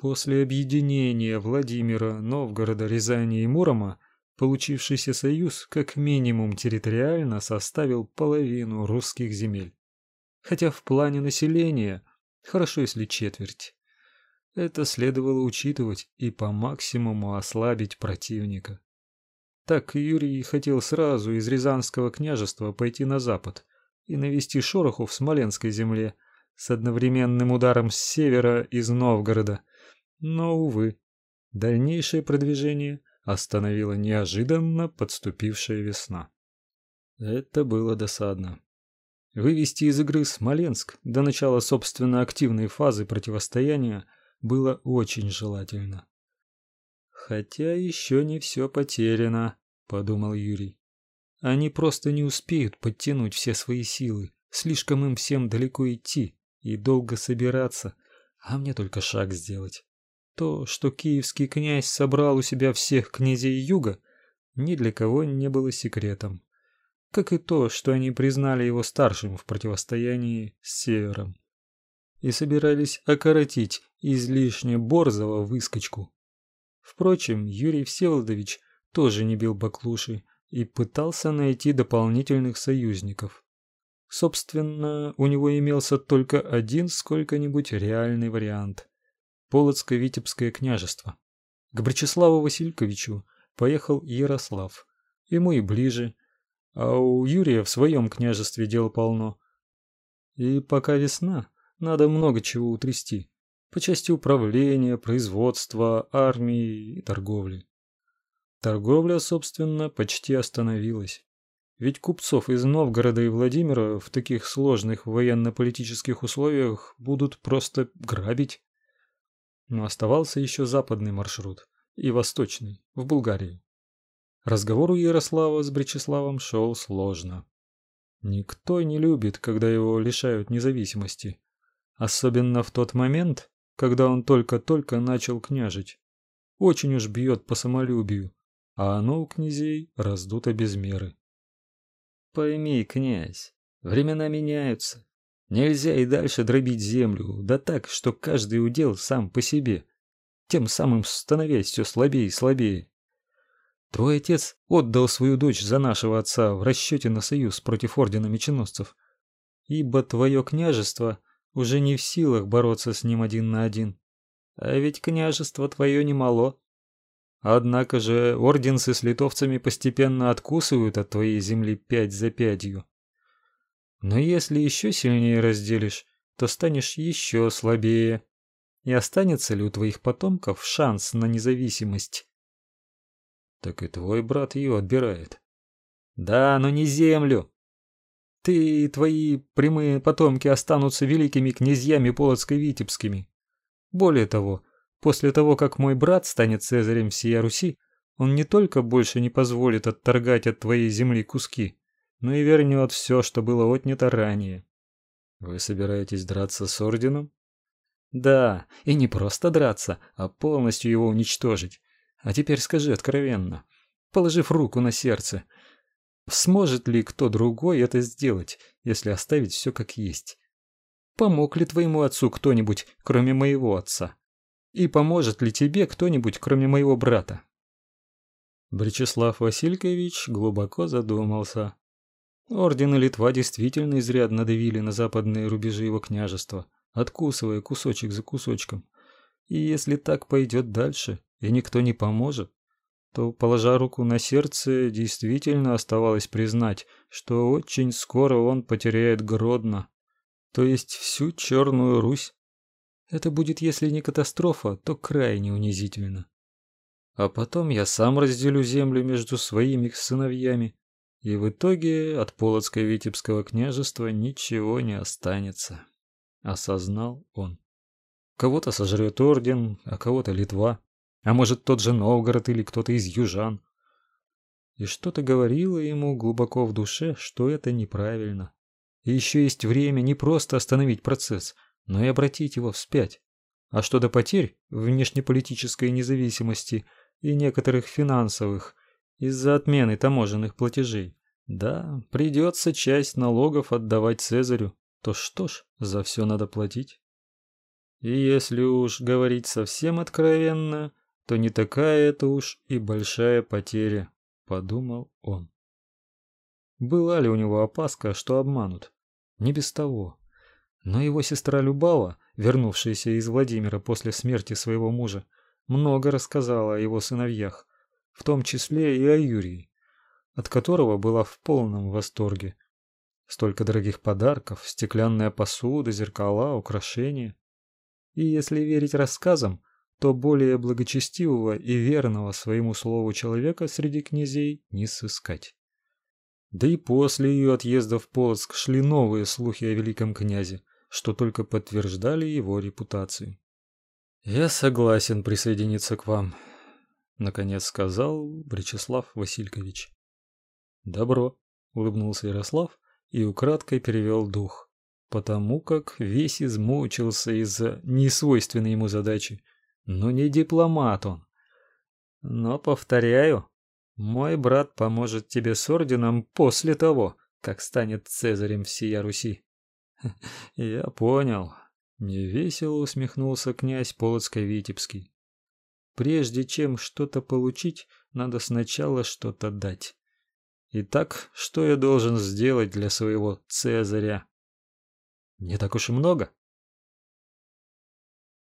После объединения Владимира, Новгорода, Рязани и Мурома получившийся союз как минимум территориально составил половину русских земель. Хотя в плане населения хорошо если четверть. Это следовало учитывать и по максимуму ослабить противника. Так Юрий хотел сразу из Рязанского княжества пойти на запад и навести шороху в Смоленской земле с одновременным ударом с севера из Новгорода. Но увы, дальнейшее продвижение остановила неожиданно подступившая весна. Это было досадно. Вывести из игры Смоленск до начала собственно активной фазы противостояния было очень желательно. Хотя еще не все потеряно, подумал Юрий. Они просто не успеют подтянуть все свои силы, слишком им всем далеко идти и долго собираться, а мне только шаг сделать. То, что киевский князь собрал у себя всех князей юга, ни для кого не было секретом. Как и то, что они признали его старшим в противостоянии с севером и собирались окоротить излишне борзого выскочку. Впрочем, Юрий Всеволодович тоже не бил баклуши и пытался найти дополнительных союзников. Собственно, у него имелся только один сколько-нибудь реальный вариант. Полоцко-Витебское княжество. К Бречеславу Васильковичу поехал Ярослав. Ему и ближе, а у Юрия в своем княжестве дел полно. И пока весна, надо много чего утрясти по части управления, производства, армии и торговли. Торговля, собственно, почти остановилась. Ведь купцов из Новгорода и Владимира в таких сложных военно-политических условиях будут просто грабить. Но оставался еще западный маршрут и восточный, в Булгарию. Разговор у Ярослава с Бречеславом шел сложно. Никто не любит, когда его лишают независимости, особенно в тот момент, когда он только-только начал княжить. Очень уж бьет по самолюбию, а оно у князей раздуто без меры. Пойми, князь, времена меняются, Нельзя и дальше дробить землю, да так, что каждый удел сам по себе, тем самым становясь все слабее и слабее. Твой отец отдал свою дочь за нашего отца в расчете на союз против ордена меченосцев, ибо твое княжество уже не в силах бороться с ним один на один. А ведь княжество твое немало. Однако же орденцы с литовцами постепенно откусывают от твоей земли пять за пятью. Но если еще сильнее разделишь, то станешь еще слабее. И останется ли у твоих потомков шанс на независимость? Так и твой брат ее отбирает. Да, но не землю. Ты и твои прямые потомки останутся великими князьями полоцко-витебскими. Более того, после того, как мой брат станет цезарем всей Руси, он не только больше не позволит отторгать от твоей земли куски, но и вернет все, что было отнято ранее. Вы собираетесь драться с орденом? Да, и не просто драться, а полностью его уничтожить. А теперь скажи откровенно, положив руку на сердце, сможет ли кто другой это сделать, если оставить все как есть? Помог ли твоему отцу кто-нибудь, кроме моего отца? И поможет ли тебе кто-нибудь, кроме моего брата? Бречеслав Василькович глубоко задумался. Орден и Литва действительно изрядно давили на западные рубежи его княжества, откусывая кусочек за кусочком. И если так пойдет дальше, и никто не поможет, то, положа руку на сердце, действительно оставалось признать, что очень скоро он потеряет Гродно, то есть всю Черную Русь. Это будет, если не катастрофа, то крайне унизительно. А потом я сам разделю землю между своими сыновьями, и в итоге от Полоцко-Витебского княжества ничего не останется, осознал он. Кого-то сожрет орден, а кого-то Литва, а может тот же Новгород или кто-то из южан. И что-то говорило ему глубоко в душе, что это неправильно. И еще есть время не просто остановить процесс, но и обратить его вспять. А что до потерь внешнеполитической независимости и некоторых финансовых, из-за отмены таможенных платежей. Да, придется часть налогов отдавать Цезарю. То что ж, за все надо платить. И если уж говорить совсем откровенно, то не такая это уж и большая потеря, подумал он. Была ли у него опаска, что обманут? Не без того. Но его сестра Любава, вернувшаяся из Владимира после смерти своего мужа, много рассказала о его сыновьях, в том числе и о Юрии, от которого была в полном восторге. Столько дорогих подарков, стеклянная посуда, зеркала, украшения. И если верить рассказам, то более благочестивого и верного своему слову человека среди князей не сыскать. Да и после ее отъезда в Полоцк шли новые слухи о великом князе, что только подтверждали его репутацию. Я согласен присоединиться к вам, наконец сказал Бречеслав Василькович. Добро, улыбнулся Ярослав и украдкой перевел дух, потому как весь измучился из-за несвойственной ему задачи. Но не дипломат он. Но повторяю, мой брат поможет тебе с орденом после того, как станет цезарем всей Руси. Я понял, невесело усмехнулся князь Полоцко-Витебский. Прежде чем что-то получить, надо сначала что-то дать. Итак, что я должен сделать для своего Цезаря? Не так уж и много,